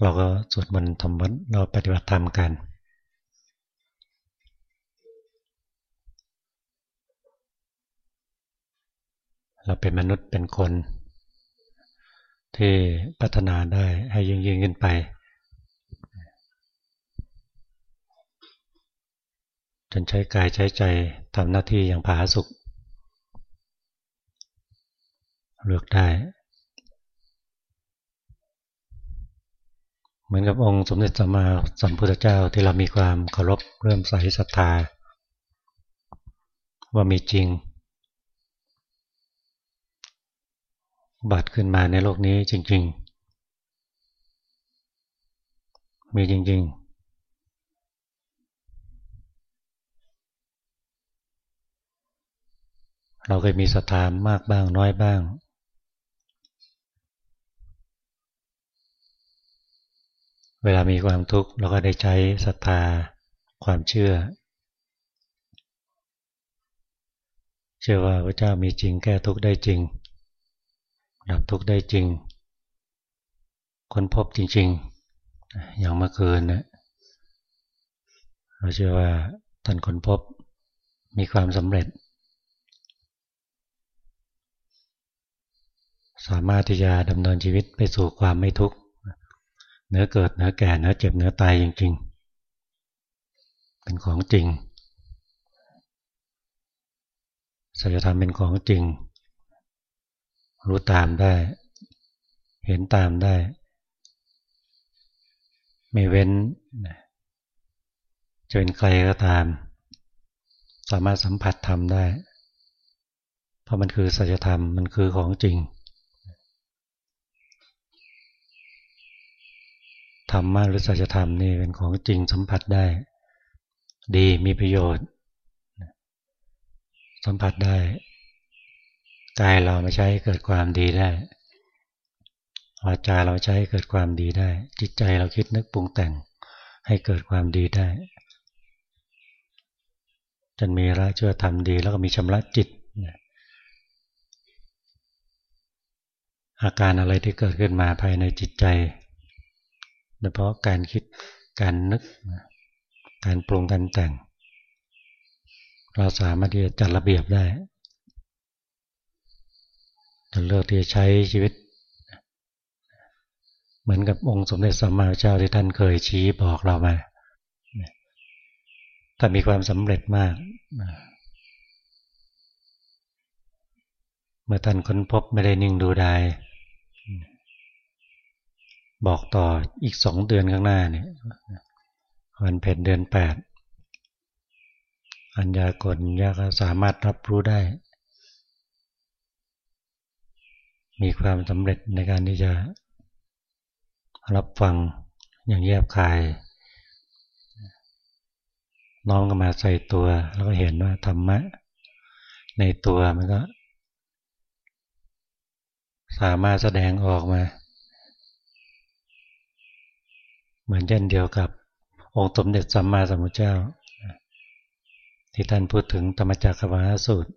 เราก็สวดมนต์ทำวัดเราปฏิบัติธรรมกัน เราเป็นมนุษย์เป็นคน ที่พัฒนาได้ให้ยิ่งยิ่งขึ้นไป จนใช้กายใช้ใจทำหน้าที่อย่างผาสุขเลือกได้ เหมือนกับองค์สมเด็จสัมมาสัมพุทธเจ้าที่เรามีความเคารพเริ่มใส่ศรัทธา ว่ามีจริง บัตรขึ้นมาในโลกนี้จริง ๆ มีจริง ๆเราเคยมีศรัทธามากบ้างน้อยบ้าง เวลามีความทุกข์เราก็ได้ใช้ศรัทธาความเชื่อ เชื่อว่าพระเจ้ามีจริงแก้ทุกข์ได้จริง ดับทุกข์ได้จริง ค้นพบจริง ๆ อย่างเมื่อคืนนะเราเชื่อว่าท่านค้นพบมีความสำเร็จ สามารถที่จะดำเนินชีวิตไปสู่ความไม่ทุกข์ เนื้อเกิดเนื้อแก่เนื้อเจ็บเนื้อตายจริงๆ เป็นของจริงสัจธรรมเป็นของจริง รู้ตามได้ เห็นตามได้ ไม่เว้นจะเป็นใครก็ตาม สามารถสัมผัสธรรมได้ เพราะมันคือสัจธรรมมันคือของจริง ธรรมะหรือสัจธรรมนี่เป็นของจริงสัมผัสได้ ดีมีประโยชน์ สัมผัสได้กายเรามาใช้เกิดความดีได้วาจาเราใช้เกิดความดีได้ จิตใจเราคิดนึกปรุงแต่งให้เกิดความดีได้จนมีระเชื่อทำดีแล้วก็มีชำระจิต อาการอะไรที่เกิดขึ้นมาภายในจิตใจ โดยเฉพาะการคิดการนึก การปรุงการแต่ง เราสามารถที่จะจัดระเบียบได้จะเลือกที่จะใช้ชีวิต เหมือนกับองค์สมเด็จสัมมาเจ้าที่ท่านเคยชี้บอกเรามาถ้ามีความสำเร็จมาก เมื่อท่านค้นพบไม่ได้นิ่งดูได้ บอกต่ออีกสองเดือนข้างหน้าเนี่ยวันเพ็ญเดือนแปดอัญญากลยาก็สามารถรับรู้ได้ มีความสำเร็จในการที่จะรับฟังอย่างแยบคาย น้องก็มาใส่ตัว แล้วก็เห็นว่าธรรมะ ในตัวมันก็ สามารถแสดงออกมา เหมือนเช่นเดียวกับ องค์สมเด็จสัมมาสัมพุทธเจ้า ที่ท่านพูดถึงธรรมจักรวาสูตร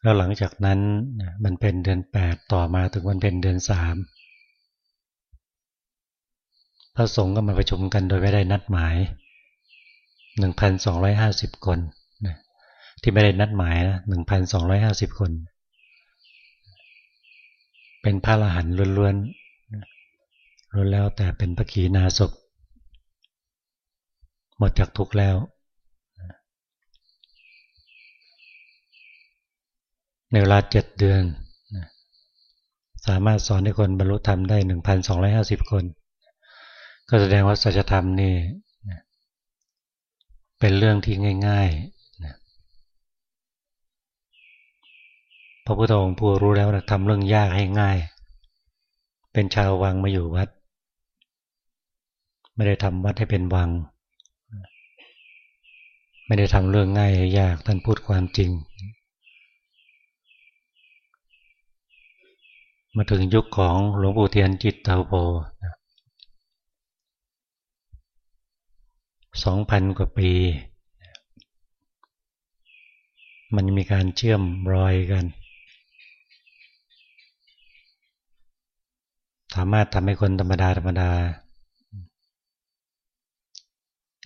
แล้วหลังจากนั้นมันเป็นเดือนแปดต่อมาถึงวันเป็นเดือนสามพระสงฆ์ก็มาประชุมกันโดยไม่ได้นัดหมาย 1,250 คนที่ไม่ได้นัดหมายนะ1,250 คน เป็นพระอรหันต์ล้วนๆ รู้แล้วแต่เป็นพระขีณาศพหมดจากทุกข์แล้ว ในเวลาเจ็ดเดือน สามารถสอนให้คนบรรลุธรรมได้1,250คน ก็แสดงว่าสัจธรรมนี่เป็นเรื่องที่ง่ายๆ พระพุทธองค์ผู้รู้แล้วทำเรื่องยากให้ง่าย เป็นชาววังมาอยู่วัด ไม่ได้ทำวัดให้เป็นวัง ไม่ได้ทำเรื่องง่ายยากท่านพูดความจริง มาถึงยุคของหลวงปู่เทียนจิตเตาโพสองพันกว่าปี มันมีการเชื่อมรอยกัน สามารถทำให้คนธรรมดาธรรมดา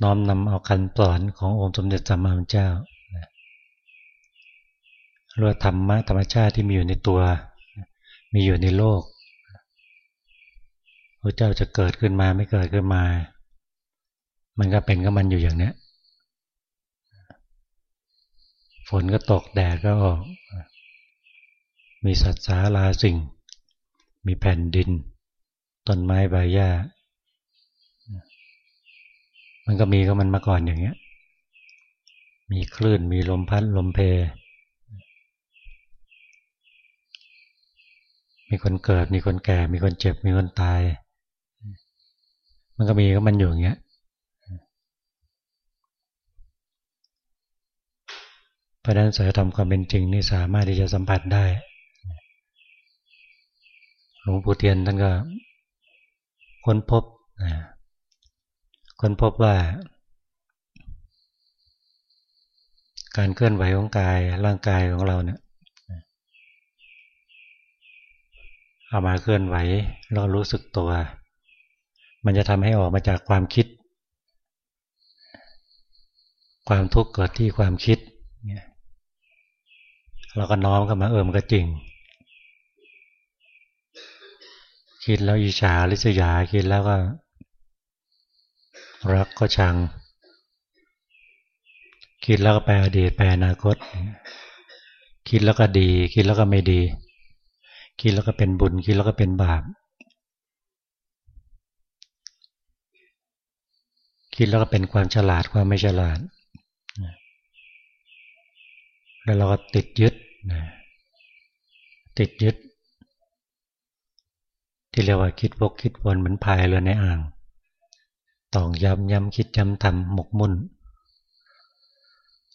น้อมนำเอาคันสอนขององค์สมเด็จสัมมาสัมพุทธเจ้าเรื่องธรรมะธรรมชาติที่มีอยู่ในตัว มีอยู่ในโลกพระเจ้าจะเกิดขึ้นมาไม่เกิดขึ้นมา มันก็เป็นก็มันอยู่อย่างนี้ฝนก็ตกแดดก็ออก มีสัตว์สาราสิ่ง มีแผ่นดิน ต้นไม้ใบหญ้า มันก็มีก็มันมาก่อนอย่างเงี้ย มีคลื่นมีลมพัดลมเพ มีคนเกิด มีคนแก่ มีคนเจ็บ มีคนตาย มันก็มีก็มันอยู่อย่างเงี้ยพราะนั้นสายธรรมความเป็นจริงนี่สามารถที่จะสัมผัสได้ หลวงปู่เทียนท่านก็ค้นพบ ค้นพบว่า การเคลื่อนไหวของกายร่างกายของเราเนี่ยเอามาเคลื่อนไหวแล้วรู้สึกตัว มันจะทำให้ออกมาจากความคิด ความทุกข์เกิดที่ความคิดเราก็น้อมเข้ามาเออมันก็จริง คิดแล้วอิจฉาริษยาคิดแล้วก็ รักก็ชัง คิดแล้วก็แปลอดีตแปลอนาคต คิดแล้วก็ดี คิดแล้วก็ไม่ดี คิดแล้วก็เป็นบุญ คิดแล้วก็เป็นบาป คิดแล้วก็เป็นความฉลาดความไม่ฉลาด แล้วเราก็ติดยึดติดยึด ที่เรียกว่าคิดวกคิดวนเหมือนพายเรือในอ่าง ตองย้ำย้ำคิดย้ำทำหมกมุ่น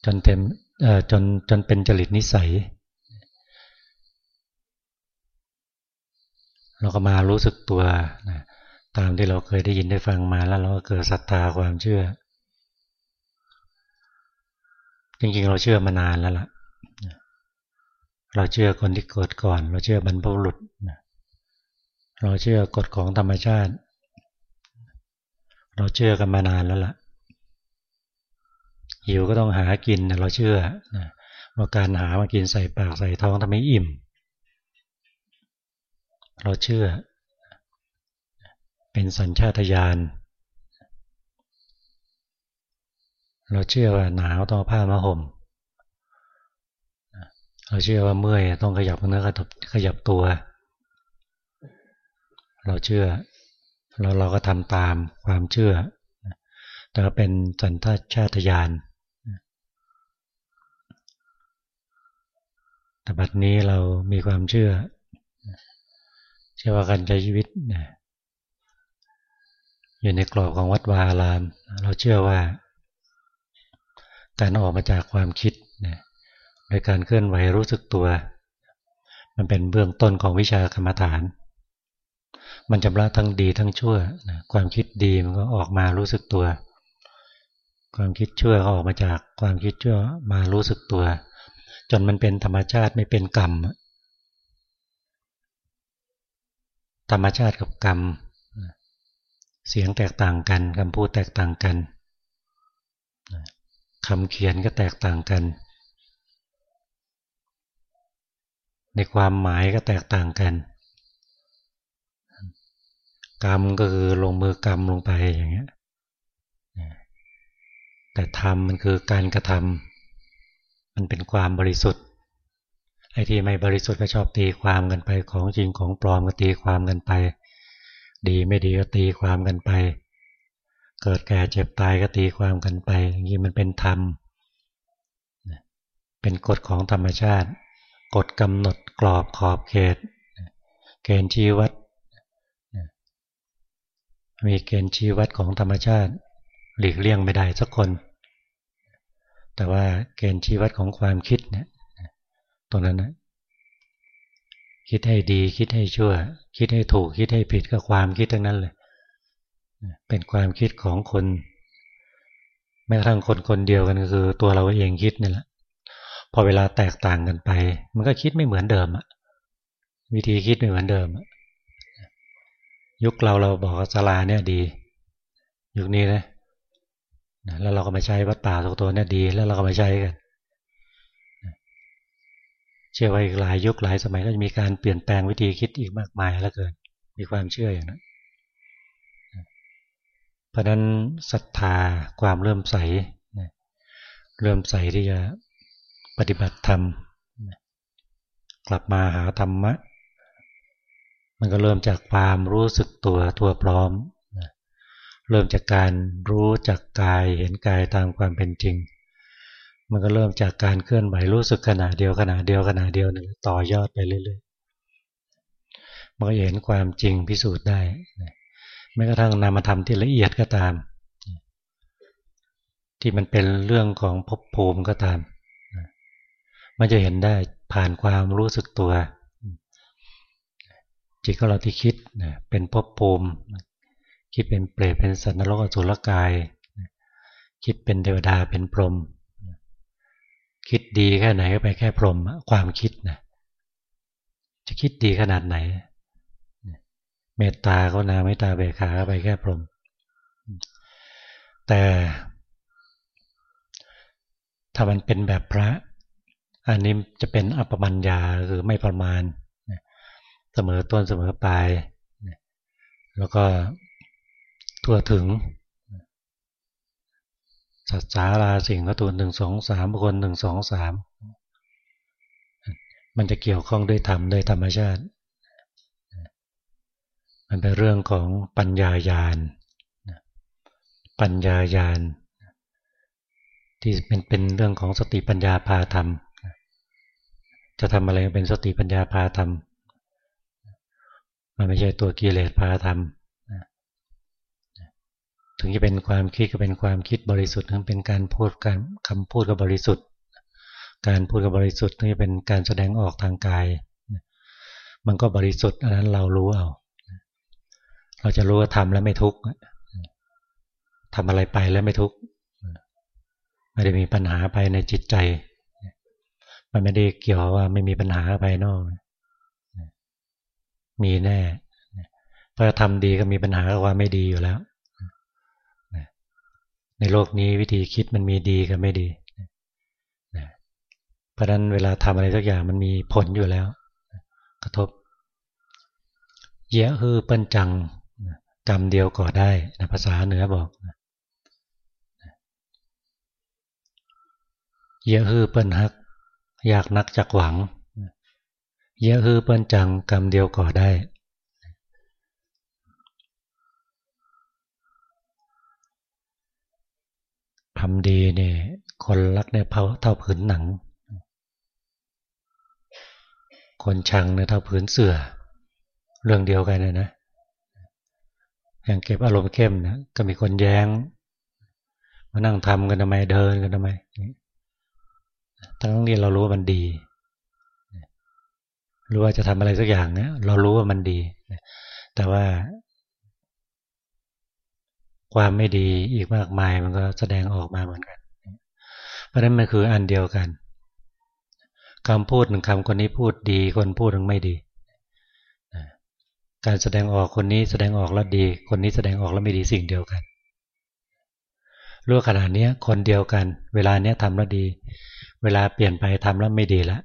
จนเต็มจนจนเป็นจริตนิสัย เราก็มารู้สึกตัวนะตามที่เราเคยได้ยินได้ฟังมาแล้วเราก็เกิดศรัทธาความเชื่อ จริงๆ เราเชื่อมานานแล้วล่ะ เราเชื่อคนที่เกิดก่อน เราเชื่อบรรพบุรุษเราเชื่อกฎของธรรมชาติ เราเชื่อกันมานานแล้วล่ะ หิวก็ต้องหากินเราเชื่อว่าการหามากินใส่ปากใส่ท้องทำให้อิ่ม เราเชื่อ เป็นสัญชาตญาณเราเชื่อว่าหนาวต้องผ้ามาห่ม เราเชื่อว่าเมื่อยต้องขยับเนื้อขยับตัว เราเชื่อ เราเราก็ทำตามความเชื่อ แต่เป็นสันทชาตญาณแต่บัดนี้เรามีความเชื่อ เชื่อว่าการใช้ชีวิตอยู่ในกรอบของวัดวาลาม เราเชื่อว่า การออกมาจากความคิดนะโดยการเคลื่อนไหวรู้สึกตัว มันเป็นเบื้องต้นของวิชากรรมฐาน มันจำละทั้งดีทั้งชั่วความคิดดีมันก็ออกมารู้สึกตัว ความคิดชั่วก็ออกมาจากความคิดชั่วมารู้สึกตัว จนมันเป็นธรรมชาติไม่เป็นกรรม ธรรมชาติกับกรรม เสียงแตกต่างกันคำพูดแตกต่างกันคำเขียนก็แตกต่างกัน ในความหมายก็แตกต่างกัน กรรมก็คือลงมือกรรมลงไปอย่างเงี้ยแต่ธรรมมันคือการกระทำมันเป็นความบริสุทธิ์ไอ้ที่ไม่บริสุทธิ์ก็ชอบตีความกันไปของจริงของปลอมก็ตีความกันไป ดีไม่ดีก็ตีความกันไป เกิดแก่เจ็บตายก็ตีความกันไป อย่างนี้มันเป็นธรรมเป็นกฎของธรรมชาติ กฎกำหนดกรอบขอบเขต เกณฑ์ชี้วัด มีเกณฑ์ชี้วัดของธรรมชาติ หลีกเลี่ยงไม่ได้สักคน แต่ว่าเกณฑ์ชี้วัดของความคิดเนี่ยตรงนั้นนะคิดให้ดีคิดให้ชั่ว คิดให้ถูกคิดให้ผิดก็ความคิดทั้งนั้นเลยเป็นความคิดของคนแม้กระทั่งคนคนเดียวกันก็คือ ตัวเราเองคิดนี่แหละพอเวลาแตกต่างกันไป มันก็คิดไม่เหมือนเดิมอะวิธีคิดไม่เหมือนเดิม ยุคเราเราบอกศาลาเนี่ยดี ยุคนี้นะแล้วเราก็มาใช้วัดป่าทุกตัวเนี่ยดี แล้วเราก็มาใช้กันเชื่อว่าอีกหลายยุคหลายสมัยก็จะมีการเปลี่ยนแปลงวิธีคิดอีกมากมายแล้วเกินมีความเชื่ออย่างนั้นเพราะนั้นศรัทธาความเริ่มใสเริ่มใสที่จะปฏิบัติธรรมกลับมาหาธรรมะ มันก็เริ่มจากความรู้สึกตัวทั่วพร้อม เริ่มจากการรู้จักกายเห็นกายตามความเป็นจริง มันก็เริ่มจากการเคลื่อนไหวรู้สึกขณะเดียวขณะเดียวขณะเดียวหนึ่งต่อยอดไปเรื่อยๆ มันก็เห็นความจริงพิสูจน์ได้แม้กระทั่งนามธรรมที่ละเอียดก็ตาม ที่มันเป็นเรื่องของภพภูมิก็ตาม มันจะเห็นได้ผ่านความรู้สึกตัว จิตของเราที่คิดเป็นภพภูมิ คิดเป็นเปรตเป็นสัตว์นรกอสุรกาย คิดเป็นเทวดาเป็นพรหมคิดดีแค่ไหนก็ไปแค่พรหมความคิดนะจะคิดดีขนาดไหน เมตตาก็นาเมตตาเบขาไปแค่พรหมแต่ถ้ามันเป็นแบบพระ อันนี้จะเป็นอัปมัญญาคือไม่ประมาณ เสมอต้นเสมอปลายแล้วก็ทั่วถึงสัจจาราสิ่งก็ตัวหนึ่งสองสามคนหนึ่งสองสามมันจะเกี่ยวข้องด้วยธรรมด้วยธรรมชาติ มันเป็นเรื่องของปัญญาญาณปัญญาญาณที่เป็นเป็นเรื่องของสติปัญญาพาธรรม จะทำอะไรเป็นสติปัญญาพาธรรม มันไม่ใช่ตัวกิเลสพาธรรมถึงจะเป็นความคิดก็เป็นความคิดบริสุทธิ์ถึงเป็นการพูดการคำพูดก็บริสุทธิ์ การพูดก็บริสุทธิ์ถึงจะเป็นการแสดงออกทางกาย มันก็บริสุทธิ์อันนั้นเรารู้เอาเราจะรู้ว่าทำแล้วไม่ทุกข์ทำอะไรไปแล้วไม่ทุกข์ไม่ได้มีปัญหาภายในจิตใจ มันไม่ได้เกี่ยวว่าไม่มีปัญหาภายนอก มีแน่พราทำดีก็มีปัญหากับว่าไม่ดีอยู่แล้ว ในโลกนี้วิธีคิดมันมีดีกับไม่ดี เพราะนั้นเวลาทำอะไรสักอย่างมันมีผลอยู่แล้ว กระทบ เยอะคือเปิ้นจังกรรมเดียวก่อได้นะภาษาเหนือบอกเยอะฮือเปิ้นฮัก อยากนักจักหวัง เยอะฮือเปิ้นจังกรรมเดียวก่อได้ ทำดีเนี่ยคนรักเนี่ยเท่าผืนหนัง คนชังเนี่ยเท่าผืนเสือ เรื่องเดียวกันเลยนะ อย่างเก็บอารมณ์เข้มนะก็มีคนแย้ง มานั่งทำกันทำไมเดินกันทำไม ทั้งที่เรารู้ว่ามันดี หรู้ว่าจะทำอะไรสักอย่างเนี่ยเรารู้ว่ามันดี แต่ว่า ความไม่ดีอีกมากมายมันก็แสดงออกมาเหมือนกัน เพราะฉะนั้นมันคืออันเดียวกันคำพูดหนึ่งคำคนนี้พูดดี คนพูดหนึ่งไม่ดีการแสดงออกคนนี้แสดงออกแล้วดี คนนี้แสดงออกแล้วไม่ดีสิ่งเดียวกันรู้ขนาดนี้คนเดียวกัน เวลาเนี้ยทำแล้วดี เวลาเปลี่ยนไปทำแล้วไม่ดีละ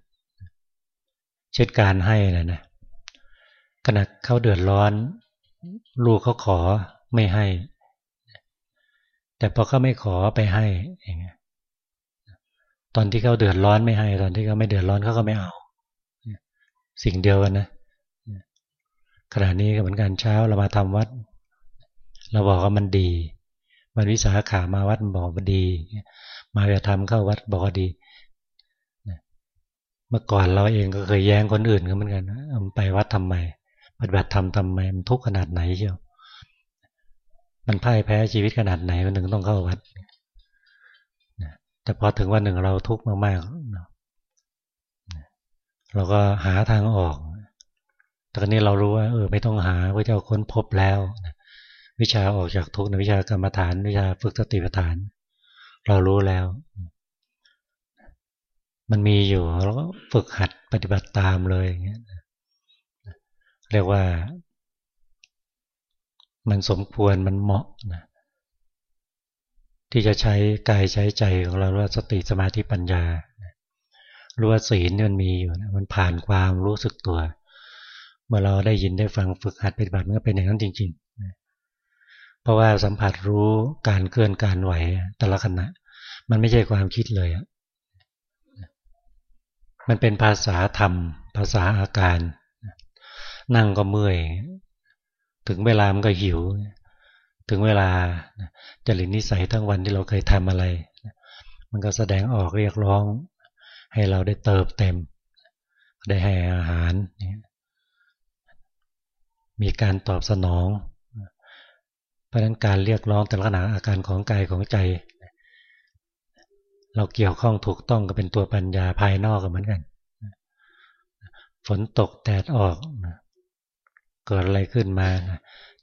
เช่นการให้นะนะขณะเขาเดือดร้อน ลูกเขาขอไม่ให้ แต่พอเขาไม่ขอไปให้เองตอนที่เขาเดือดร้อนไม่ให้ ตอนที่เขาไม่เดือดร้อนเขาก็ไม่เอา สิ่งเดียวกันนะขณะนี้ก็เหมือนกันเช้าเรามาทำวัด เราบอกว่ามันดี มันวิสาขามาวัดบอกว่าดี มาจะทำเข้าวัดบอกว่าดี เมื่อก่อนเราเองก็เคยแย้งคนอื่นก็เหมือนกันมันไปวัดทำไมปฏิบัติธรรมทำไมมันทุกข์ขนาดไหนเชียวมันพ่ายแพ้ชีวิตขนาดไหนมันถึงต้องเข้าวัดแต่พอถึงวันหนึ่งเราทุกข์มากๆเราก็หาทางออกแต่นี้เรารู้ว่าเออไม่ต้องหาพระเจ้าค้นพบแล้ววิชาออกจากทุกข์ในวิชากรรมฐาน วิชาฝึกสติปัฏฐาน เรารู้แล้ว มันมีอยู่เราก็ฝึกหัดปฏิบัติตามเลยอย่างเงี้ยเรียกว่า มันสมควรมันเหมาะนะที่จะใช้กายใช้ใจของเราว่าสติสมาธิปัญญารู้ว่าศีลมันมีอยู่มันผ่านความรู้สึกตัว เมื่อเราได้ยินได้ฟังฝึกหัดปฏิบัติมันก็เป็นอย่างนั้นจริงๆ เพราะว่าสัมผัสรู้การเคลื่อนการไหวแต่ละขณะ มันไม่ใช่ความคิดเลย มันเป็นภาษาธรรม ภาษาอาการ นั่งก็เมื่อย ถึงเวลามันก็หิว ถึงเวลาจริตนิสัยทั้งวันที่เราเคยทำอะไร มันก็แสดงออกเรียกร้อง ให้เราได้เติบเต็ม ได้ให้อาหาร มีการตอบสนอง เพราะนั้นการเรียกร้องแต่ละขณะอาการของกายของใจ เราเกี่ยวข้องถูกต้องก็เป็นตัวปัญญาภายนอกกันเหมือนกัน ฝนตกแดดออกเกิดอะไรขึ้นมา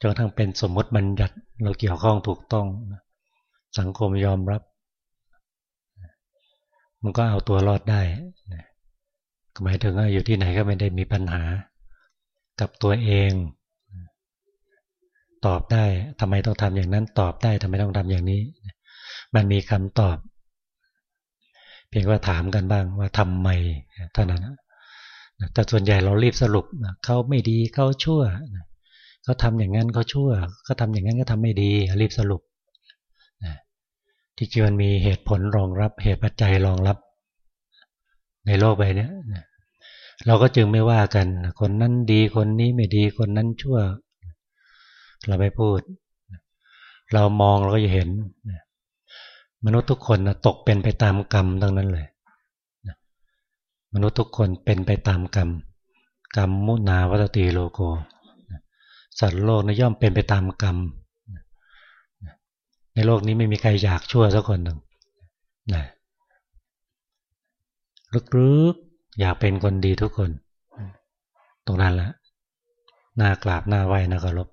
จนทั้งเป็นสมมติบัญญัติ เราเกี่ยวข้องถูกต้อง สังคมยอมรับ มันก็เอาตัวรอดได้หมายถึงว่าอยู่ที่ไหนก็ไม่ได้มีปัญหา กับตัวเอง ตอบได้ทำไมต้องทำอย่างนั้น ตอบได้ทำไมต้องทำอย่างนี้ มันมีคำตอบ พียงว่าถามกันบ้างว่าทำไมเท่านั้นแต่ส่วนใหญ่เรารีบสรุปเขาไม่ดีเขาชั่วเขาทำอย่างนั้นเขาชั่วเขาทำอย่างนั้นก็ทำไม่ดี รีบสรุปที่จริงมันมีเหตุผลรองรับ เหตุปัจจัยรองรับ ในโลกใบนี้เราก็จึงไม่ว่ากัน คนนั้นดีคนนี้ไม่ดีคนนั้นชั่ว เราไม่พูด เรามองเราก็จะเห็น มนุษย์ทุกคนนะตกเป็นไปตามกรรมทั้งนั้นเลยมนุษย์ทุกคนเป็นไปตามกรรม กรรมมุนาวัตติโลโกสัตว์โลกนะย่อมเป็นไปตามกรรม ในโลกนี้ไม่มีใครอยากชั่วสักคนหนึ่งนะลึกๆอยากเป็นคนดีทุกคน ตรงนั้นแหละน่ากราบน่าไหวน่าเคารพ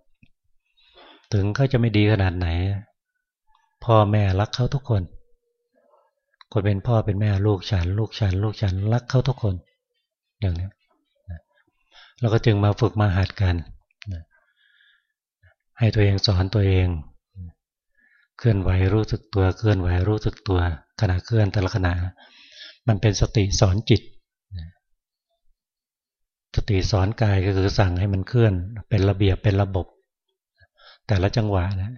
ถึงเขาจะไม่ดีขนาดไหน พ่อแม่รักเขาทุกคน คนเป็นพ่อเป็นแม่ลูกฉัน ลูกฉัน ลูกฉันรักเขาทุกคน อย่างนี้เราก็จึงมาฝึกมาหัดกัน ให้ตัวเองสอนตัวเอง เคลื่อนไหวรู้สึกตัว เคลื่อนไหวรู้สึกตัว ขณะเคลื่อนแต่ละขณะ มันเป็นสติสอนจิต สติสอนกายก็คือสั่งให้มันเคลื่อน เป็นระเบียบเป็นระบบ แต่ละจังหวะนะ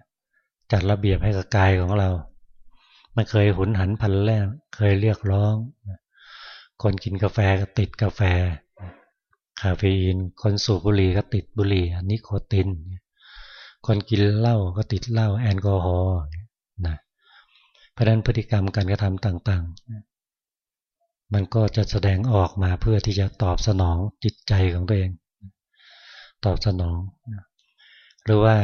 จัดระเบียบให้กับกายของเรา มันเคยหุนหันพันแรกเคยเรียกร้อง คนกินกาแฟก็ติดกาแฟ คาเฟอีน คนสูบบุหรี่ก็ติดบุหรี่นิโคติน คนกินเหล้าก็ติดเหล้าแอลกอฮอล์นะเพราะนั้นพฤติกรรมการกระทำต่างๆ มันก็จะแสดงออกมาเพื่อที่จะตอบสนองจิตใจของตัวเอง ตอบสนอง หรือว่า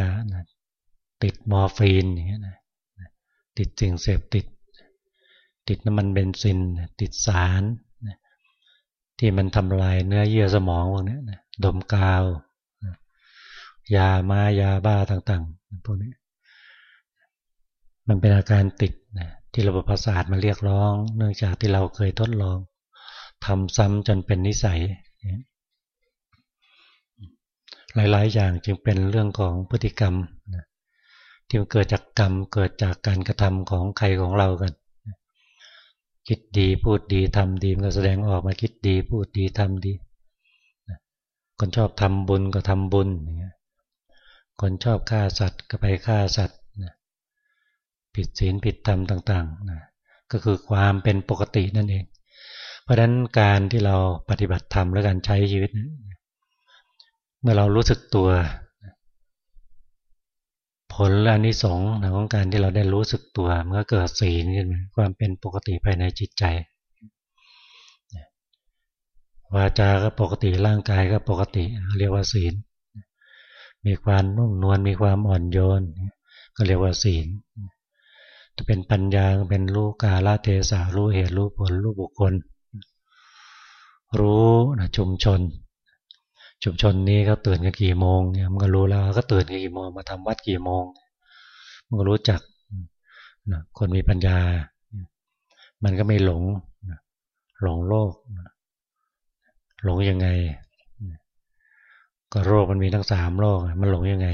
ติดมอร์ฟีนอย่างเงี้ยนะติดสิ่งเสพติด ติดน้ำมันเบนซิน ติดสารที่มันทำลายเนื้อเยื่อสมองพวกนี้ดมกาว ยามายาบ้าต่างๆพวกนี้ มันเป็นอาการติดที่ระบบประสาทมันเรียกร้อง เนื่องจากที่เราเคยทดลองทำซ้ำจนเป็นนิสัย หลายๆ อย่างจึงเป็นเรื่องของพฤติกรรมนะ ที่มันเกิดจากกรรมเกิดจากการกระทำของใครของเรากัน คิดดีพูดดีทำดีมันก็แสดงออกมาคิดดีพูดดีทำดี คนชอบทำบุญก็ทำบุญคนชอบฆ่าสัตว์ก็ไปฆ่าสัตว์ผิดศีลผิดธรรมต่างๆก็คือความเป็นปกตินั่นเอง เพราะฉะนั้นการที่เราปฏิบัติธรรมและการใช้ชีวิต เมื่อเรารู้สึกตัว ลและนิสงส์ของการที่เราได้รู้สึกตัวเมื่อเกิดศีลขึ้นมาความเป็นปกติภายในจิตใจวาจาก็ปกติร่างกายก็ปกติ เรียกว่าศีล มีความนุ่มนวลมีความอ่อนโยน ก็เรียกว่าศีลจะเป็นปัญญาเป็นรู้กาลเทศะรู้เหตุรู้ผลรู้บุคคล รู้ชุมชน ชุมชนนี้เขาตื่นกันกี่โมงเนี่ยมันก็รู้แล้วก็ตื่นกันกี่โมงมาทำวัดกี่โมงมันก็รู้จักนะคนมีปัญญา มันก็ไม่หลงหลงโลก หลงยังไง ก็โรคมันมีทั้งสามโรคมันหลงยังไง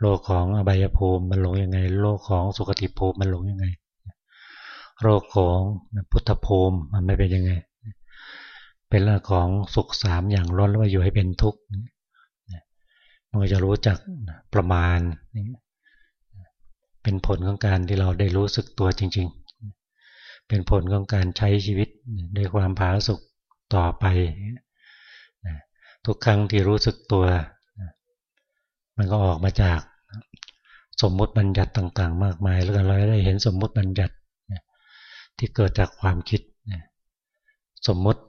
โลกของอบายภูมิมันหลงยังไง โลกของสุคติภูมิมันหลงยังไง โลกของพุทธภูมิมันไม่เป็นยังไง เป็นเรื่องของสุขสามอย่างร้อนแล้วว่าอยู่ให้เป็นทุกข์มันจะรู้จักประมาณ เป็นผลของการที่เราได้รู้สึกตัวจริง ๆ เป็นผลของการใช้ชีวิตด้วยความผาสุกต่อไป ทุกครั้งที่รู้สึกตัว มันก็ออกมาจากสมมุติบัญญัติต่าง ๆ มากมาย แล้วก็เราได้เห็นสมมุติบัญญัติที่เกิดจากความคิดสมมุติ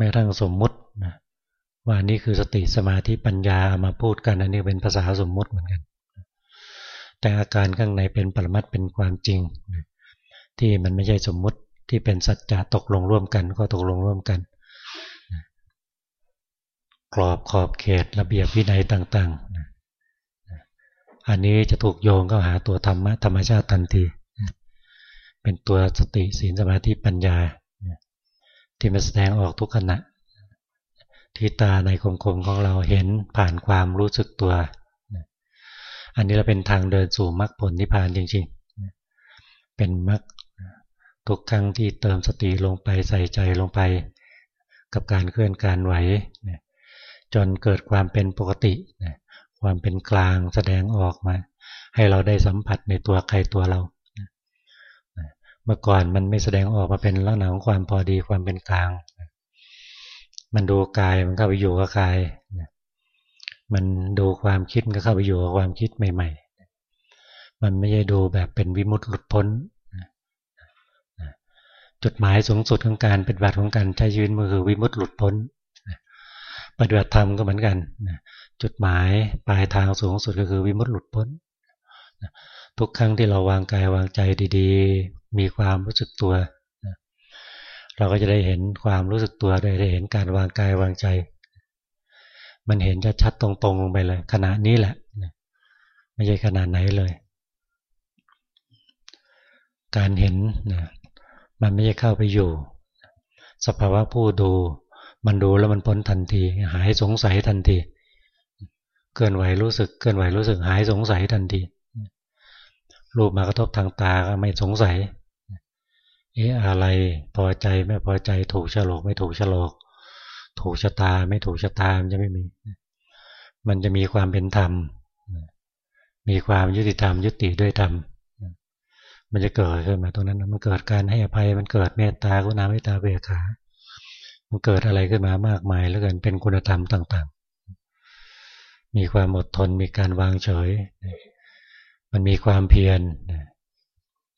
แม้ทั้งสมมุติว่านี่คือสติสมาธิปัญญามาพูดกันอันนี้เป็นภาษาสมมุติเหมือนกัน แต่อาการข้างในเป็นปรมัตเป็นความจริง ที่มันไม่ใช่สมมุติที่เป็นสัจจะตกลงร่วมกัน ก็ตกลงร่วมกันกรอบขอบเขตระเบียบวินัยต่างๆ อันนี้จะถูกโยงเข้าหาตัวธรรมะธรรมชาติทันที เป็นตัวสติศีลสมาธิปัญญา ที่มันแสดงออกทุกขณะ ที่ตาในคมคมของเราเห็นผ่านความรู้สึกตัว อันนี้เราเป็นทางเดินสู่มรรคผลนิพพานจริงๆ เป็นมรรคทุกครั้งที่เติมสติลงไปใส่ใจลงไป กับการเคลื่อนการไหว จนเกิดความเป็นปกติ ความเป็นกลางแสดงออกมา ให้เราได้สัมผัสในตัวใครตัวเรา มื่อก่อนมันไม่แสดงออกมาเป็นลักษณะของความพอดีความเป็นกลาง มันดูกายมันเข้าไปอยู่กับกาย มันดูความคิดมันก็เข้าไปอยู่กับความคิดใหม่ ๆ มันไม่ใช่ดูแบบเป็นวิมุตติหลุดพ้น จุดหมายสูงสุดของการปฏิบัติของการใช้ชีวิตมันคือวิมุตติหลุดพ้น ปฏิบัติธรรมก็เหมือนกัน จุดหมายปลายทางสูงสุดก็คือวิมุตติหลุดพ้น ทุกครั้งที่เราวางกายวางใจดีๆ มีความรู้สึกตัว เราก็จะได้เห็นความรู้สึกตัวได้เห็นการวางกายวางใจ มันเห็นชัดๆตรงๆลงไปเลย ขณะนี้แหละไม่ใช่ขนาดไหนเลย การเห็นนะมันไม่ใช่เข้าไปอยู่ สภาวะผู้ดู มันดูแล้วมันพ้นทันที หายสงสัยทันทีเกินไหวรู้สึก เกินไหวรู้สึกหายสงสัยทันที รูปมากระทบทางตาก็ไม่สงสัย เอ๊ะอะไรพอใจไม่พอใจถูกฉลกไม่ถูกฉลก ถูกชะตาไม่ถูกชะตามันจะไม่มี มันจะมีความเป็นธรรม มีความยุติธรรมยุติด้วยธรรมมันจะเกิดขึ้นมาตรงนั้นมันเกิดการให้อภัยมันเกิดเมตตากุณาเมตตาเบียขา มันเกิดอะไรขึ้นมามากมายแล้วกันเป็นคุณธรรมต่าง ๆ มีความอดทนมีการวางเฉย มันมีความเพียร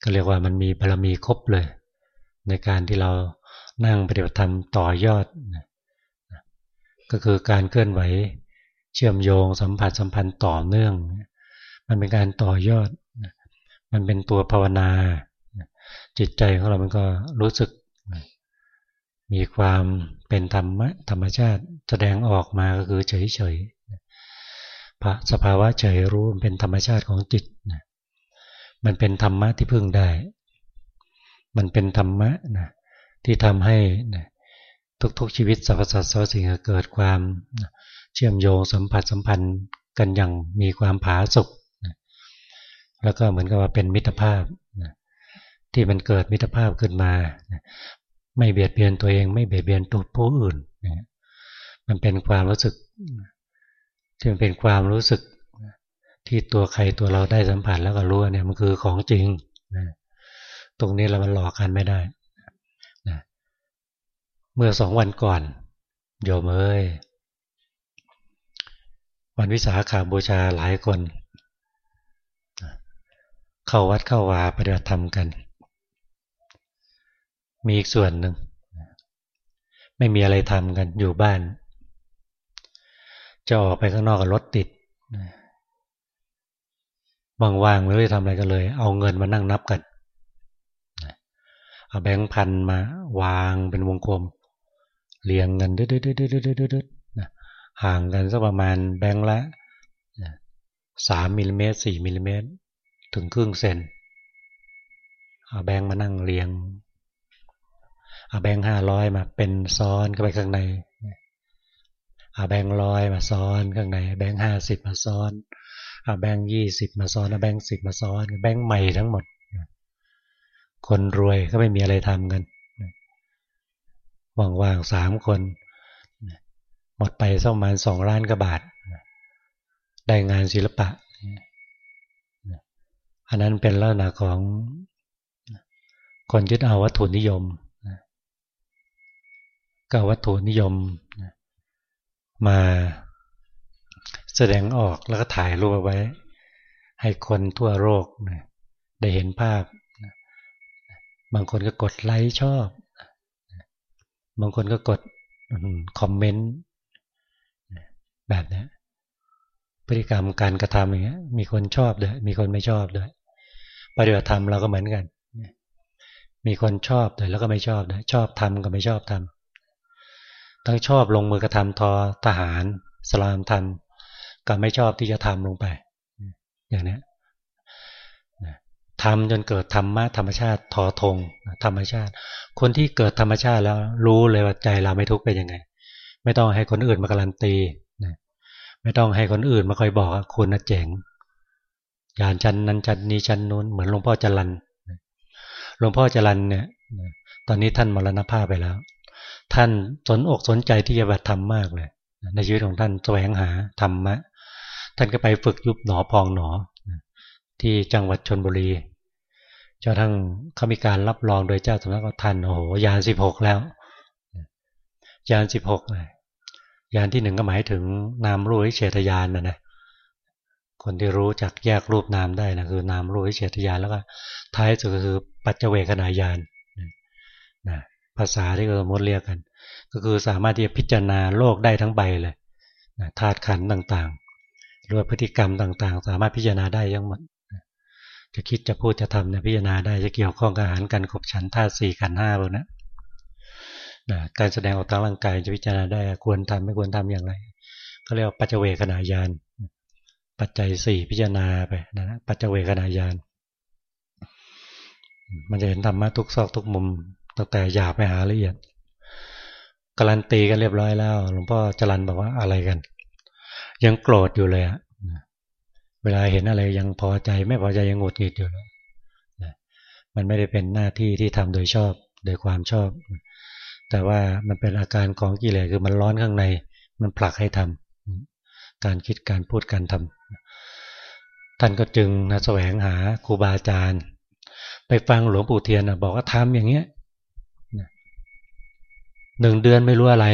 ก็เรียกว่ามันมีบารมีครบเลย ในการที่เรานั่งปฏิบัติธรรมต่อยอด ก็คือการเคลื่อนไหวเชื่อมโยงสัมผัสสัมพันธ์ต่อเนื่อง มันเป็นการต่อยอด มันเป็นตัวภาวนา จิตใจของเรา มันก็รู้สึก มีความเป็นธรรมะธรรมชาติแสดงออกมาก็คือเฉยเฉย พระสภาวะเฉยรู้เป็นธรรมชาติของจิตนะมันเป็นธรรมะที่พึ่งได้ มันเป็นธรรมะนะที่ทำให้นะทุกๆชีวิตสรรพสัตว์สรรพสิ่งเกิดความเชื่อมโยงสัมผัสสัมพันธ์กันอย่างมีความผาสุกนะแล้วก็เหมือนกับว่าเป็นมิตรภาพนะที่มันเกิดมิตรภาพขึ้นมานะไม่เบียดเบียนตัวเอง ไม่เบียดเบียนตัวผู้อื่นนะมันเป็นความรู้สึก มันเป็นความรู้สึกที่ตัวใครตัวเราได้สัมผัสแล้วก็รู้เนี่ยมันคือของจริงนะตรงนี้เรามันหลอกกันไม่ได้นะเมื่อสองวันก่อนโยมเอ้ยวันวิสาขาบูชาหลายคน เข้าวัดเข้าวาปฏิบัติธรรมกัน มีอีกส่วนหนึ่ง ไม่มีอะไรทำกันอยู่บ้าน จะออกไปข้างนอกกับรถติดว่างๆไม่รู้จะทำอะไรกันเลย เอาเงินมานั่งนับกันเอาแบงค์พันมาวางเป็นวงกลมเรียงกันดืดๆๆๆห่างกันสักประมาณแบงค์ละสามมิลิเมตรสี่มิลลิเมตรถึงครึ่งเซนเอาแบงค์มานั่งเรียงเอาแบงค์ห้าร้อยมาเป็นซ้อนเข้าไปข้างใน เอาแบงค์ร้อยมาซ้อนข้างในแบงค์ห้าสิบมาซ้อนเอาแบงค์ยี่สิบมาซ้อนเอาแบงค์สิบมาซ้อน แบงค์ใหม่ทั้งหมด คนรวยก็ไม่มีอะไรทำกันว่างๆสามคน หมดไปสักประมาณสองล้านกว่าบาท ได้งานศิลปะ อันนั้นเป็นลักษณะของคนยึดเอาวัตถุนิยมก็วัตถุนิยม มาแสดงออกแล้วก็ถ่ายรูปไว้ ให้คนทั่วโลกได้เห็นภาพ บางคนก็กดไลค์ชอบ บางคนก็กดคอมเมนต์แบบนี้พฤติกรรมการกระทำอย่างเงี้ย มีคนชอบด้วยมีคนไม่ชอบด้วยปฏิบัติธรรมเราก็เหมือนกัน มีคนชอบด้วยแล้วก็ไม่ชอบด้วยชอบทำกับไม่ชอบทำ ทั้งชอบลงมือกระทำทอทหารสลามทำกับไม่ชอบที่จะทำลงไป อย่างนี้ทำจนเกิดธรรมะธรรมชาติทอทงธรรมชาติ คนที่เกิดธรรมชาติแล้วรู้เลยว่าใจเราไม่ทุกข์เป็นยังไง ไม่ต้องให้คนอื่นมาการันตีไม่ต้องให้คนอื่นมาคอยบอกคุณนะเจ๋งยานชั้นนั้นชั้นนี้ชั้นนู้นเหมือนหลวงพ่อจรันหลวงพ่อจรันเนี่ยตอนนี้ท่านมรณภาพไปแล้ว ท่านสนอกสนใจที่จะบัตรธรรมมากเลย ในชีวิตของท่านแสวงหาธรรมะ ท่านก็ไปฝึกยุบหนอพองหนอ ที่จังหวัดชนบุรีจนทั้งเขามีการรับรองโดยเจ้าสำนักท่านโอ้โหยานสิบหกแล้ว ยานสิบหกยานที่หนึ่งก็หมายถึงนามรู้เฉตยานนะนะคนที่รู้จักแยกรูปนามได้นะคือนามรู้เฉตยานแล้วก็ท้ายสุดก็คือปัจเจเวคณายาน ภาษาที่เราสมมติเรียกกัน ก็คือสามารถที่จะพิจารณาโลกได้ทั้งใบเลยธาตุขันต่างๆหรือว่าพฤติกรรมต่างๆ สามารถพิจารณาได้ยังหมดจะคิดจะพูดจะทำเนี่ยพิจารณาได้จะเกี่ยวข้องกับอาหารการขบฉันธาตุสี่ขันห้าพวกนั้นะการแสดงออกทางร่างกายจะพิจารณาได้ควรทำไม่ควรทำอย่างไรก็เรียกว่าปัจเจเวคณายานปัจจัยสี่พิจารณาไปนะปัจเจเวคณายานมันจะเห็นธรรมะทุกซอกทุกมุม ตั้งแต่หยาบไปหาละเอียดการันตีกันเรียบร้อยแล้วหลวงพ่อจรันบอกว่าอะไรกัน ยังโกรธอยู่เลยอะเวลาเห็นอะไรยังพอใจ ไม่พอใจยังหงุดหงิดอยู่เลยมันไม่ได้เป็นหน้าที่ที่ทำโดยชอบโดยความชอบ แต่ว่ามันเป็นอาการของกิเลสคือมันร้อนข้างใน มันผลักให้ทำการคิดการพูดการทำท่านก็จึงนะแสวงหาครูบาอาจารย์ ไปฟังหลวงปู่เทียนนะบอกว่าทำอย่างเงี้ย หนึ่งเดือนไม่รู้อะไร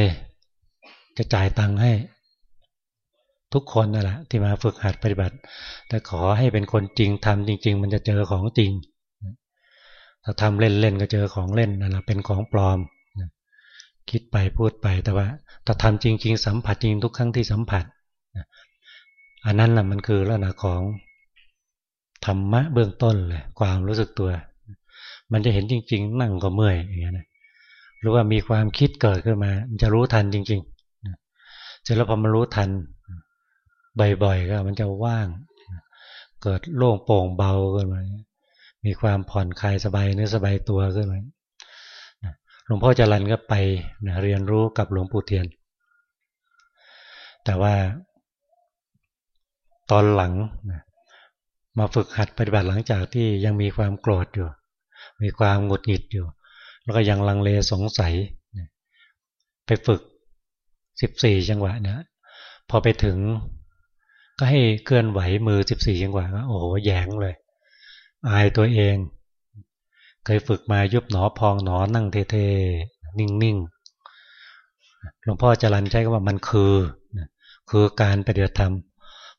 จะจ่ายตังค์ให้ ทุกคนนั่นแหละที่มาฝึกหัดปฏิบัติ แต่ขอให้เป็นคนจริงทำจริง ๆ มันจะเจอของจริงถ้าทำเล่นๆก็เจอของเล่นนั่นแหละเป็นของปลอมคิดไปพูดไปแต่ว่าถ้าทำจริง ๆ สัมผัสจริงทุกครั้งที่สัมผัสอันนั้นแหละมันคือลักษณะของธรรมะเบื้องต้นเลยความรู้สึกตัว มันจะเห็นจริง ๆ นั่งก็เมื่อยอย่างเงี้ยนะ หรือว่ามีความคิดเกิดขึ้นมา มันจะรู้ทันจริงๆเสร็จแล้วพอมารู้ทันบ่อยๆก็มันจะว่าง เกิดโล่งโปร่งเบาขึ้นมา มีความผ่อนคลายสบายเนื้อสบายตัวขึ้นมาหลวงพ่อจรันก็ไปนะเรียนรู้กับหลวงปู่เทียน แต่ว่า ตอนหลังนะมาฝึกหัดปฏิบัติหลังจากที่ยังมีความโกรธอยู่ มีความหงุดหงิดอยู่ แล้วก็ยังลังเลสงสัย ไปฝึกสิบสี่จังหวะเนี่ยพอไปถึงก็ให้เคลื่อนไหวมือสิบสี่จังหวะโอ้โหแยงเลย อายตัวเอง เคยฝึกมายุบหนอพองหนอนั่งเท่ๆนิ่งๆหลวงพ่อจรันใช้คำว่ามันคือคือการปฏิบัติธรรม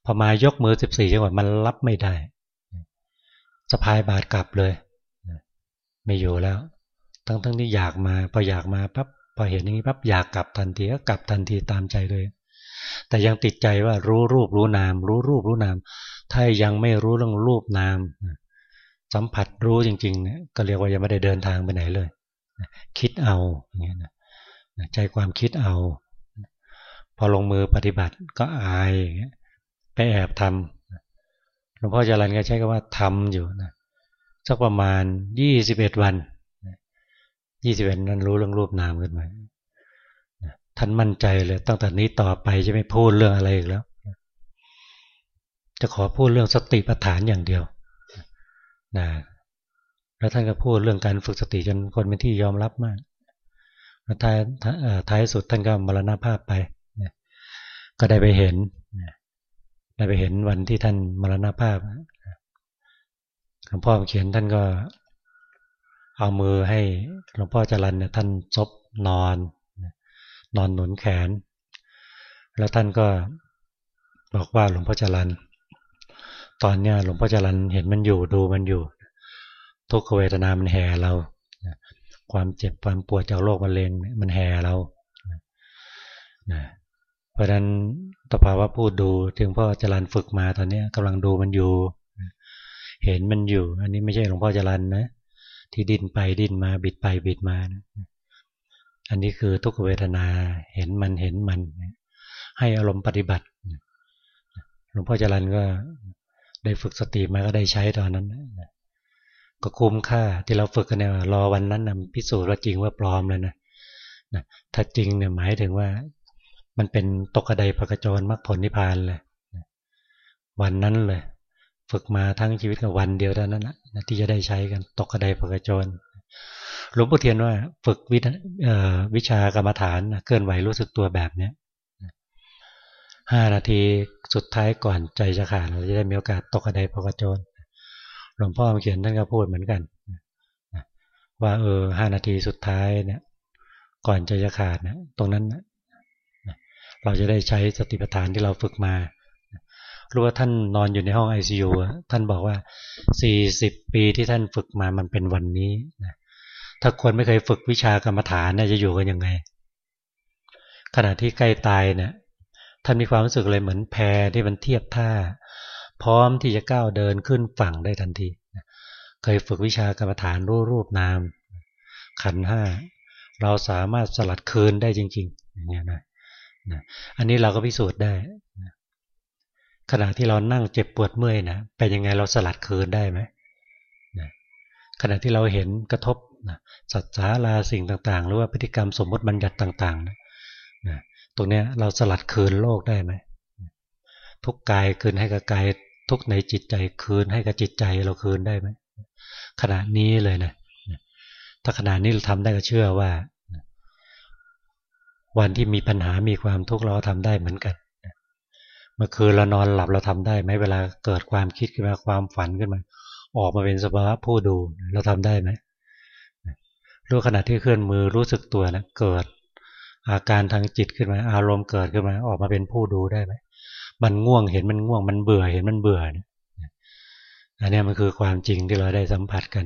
พอมายกมือสิบสี่จังหวะมันรับไม่ได้สะพายบาดกลับเลย ไม่อยู่แล้ว ทั้งทั้งที่อยากมา พออยากมาปั๊บพอเห็นอย่างนี้ปั๊บอยากกลับทันทีก็กลับทันทีตามใจเลย แต่ยังติดใจว่ารู้รูปรู้นาม รู้รูปรู้นาม ถ้ายังไม่รู้เรื่องรูปนาม สัมผัสรู้จริงๆเนี่ยก็เรียกว่ายังไม่ได้เดินทางไปไหนเลย คิดเอาอย่างเงี้ยนะใจความคิดเอา พอลงมือปฏิบัติก็อายไปแอบทำหลวงพ่อจรันก็ใช้คำว่าทำอยู่นะสักประมาณยี่สิบเอ็ดวัน ยี่สิบเอ็ดนั้นรู้เรื่องรูปนามขึ้นมาท่านมั่นใจเลยตั้งแต่นี้ต่อไปจะไม่พูดเรื่องอะไรอีกแล้ว จะขอพูดเรื่องสติปัฏฐานอย่างเดียวนะแล้วท่านก็พูดเรื่องการฝึกสติจนคนเป็นที่ยอมรับมากท้ายท้ายสุดท่านก็มรณภาพไป ก็ได้ไปเห็น ได้ไปเห็นวันที่ท่านมรณภาพหลวงพ่อเขียนท่านก็ เอามือให้หลวงพ่อจรันเนี่ยท่านซบนอน นอนหนุนแขน แล้วท่านก็บอกว่าหลวงพ่อจรันตอนเนี้ยหลวงพ่อจรันเห็นมันอยู่ดูมันอยู่ ทุกขเวทนามันแห่เราความเจ็บความปวดจากโรคมะเร็งมันแห่เราเพราะฉะนั้นตภาวะพูดดูถึงพ่อจรันฝึกมาตอนนี้กำลังดูมันอยู่ เห็นมันอยู่ อันนี้ไม่ใช่หลวงพ่อจรันนะ ที่ดิ้นไปดิ้นมาบิดไปบิดมานะอันนี้คือทุกเวทนาเห็นมันเห็นมัน ให้อารมณ์ปฏิบัติหลวงพ่อจรันก็ได้ฝึกสติมาก็ได้ใช้ตอนนั้นก็คุ้มค่าที่เราฝึกกันเนี่ยรอวันนั้นนะพิสูจน์ว่าจริงว่าปลอมเลยนะนะถ้าจริงเนี่ยหมายถึงว่า มันเป็นตกกระไดพระกจรมรรคผลนิพพานเลยวันนั้นเลย ฝึกมาทั้งชีวิตกับวันเดียวเท่านั้นนะที่จะได้ใช้กันตกกระไดพระกจรหลวงพ่อเทียนว่าฝึกวิวชากรรมฐานเคลื่อนไหวรู้สึกตัวแบบเนี้ยห้านาทีสุดท้ายก่อนใจจะขาดเราจะได้มีโอกาสตกกระไดพกโจรหลวงพ่อเขียนท่านก็พูดเหมือนกันว่าเออห้านาทีสุดท้ายเนี่ย ก่อนใจจะขาดนะตรงนั้นนะเราจะได้ใช้สติปัฏฐานที่เราฝึกมา รู้ว่าท่านนอนอยู่ในห้องไอซียูท่านบอกว่าสี่สิบปีที่ท่านฝึกมามันเป็นวันนี้นะถ้าคนไม่เคยฝึกวิชากรรมฐานเนี่ยจะอยู่กันยังไง ขณะที่ใกล้ตายเนี่ยท่านมีความรู้สึกเลยเหมือนแพที่มันเทียบท่า พร้อมที่จะก้าวเดินขึ้นฝั่งได้ทันทีเคยฝึกวิชากรรมฐานรูปรูปนาม ขันห้าเราสามารถสลัดคืนได้จริงๆอย่างเงี้ยนะนะอันนี้เราก็พิสูจน์ได้นะ ขณะที่เรานั่งเจ็บปวดเมื่อยนะเป็นยังไงเราสลัดคืนได้ไหมนะขณะที่เราเห็นกระทบนะสัจจาลาสิ่งต่างๆ หรือว่าพฤติกรรมสมมติบัญญัติต่างๆนะนะตรงนี้เราสลัดคืนโลกได้ไหมทุกกายคืนให้กับกายทุกในจิตใจคืนให้กับจิตใจเราคืนได้ไหมขณะนี้เลยนะถ้าขณะนี้เราทำได้ก็เชื่อว่า วันที่มีปัญหามีความทุกข์เราทำได้เหมือนกัน มื่อคืนเรานอนหลับเราทำได้ไหมเวลาเกิดความคิดขึ้นมาความฝันขึ้นมา ออกมาเป็นสภาวะผู้ดูเราทำได้ไหมรู้ขณะที่เคลื่อนมือรู้สึกตัวนะเกิดอาการทางจิตขึ้นมา อารมณ์เกิดขึ้นมา ออกมาเป็นผู้ดูได้ไหมมันง่วงเห็นมันง่วงมันเบื่อเห็นมันเบื่อนี่อันนี้มันคือความจริงที่เราได้สัมผัสกัน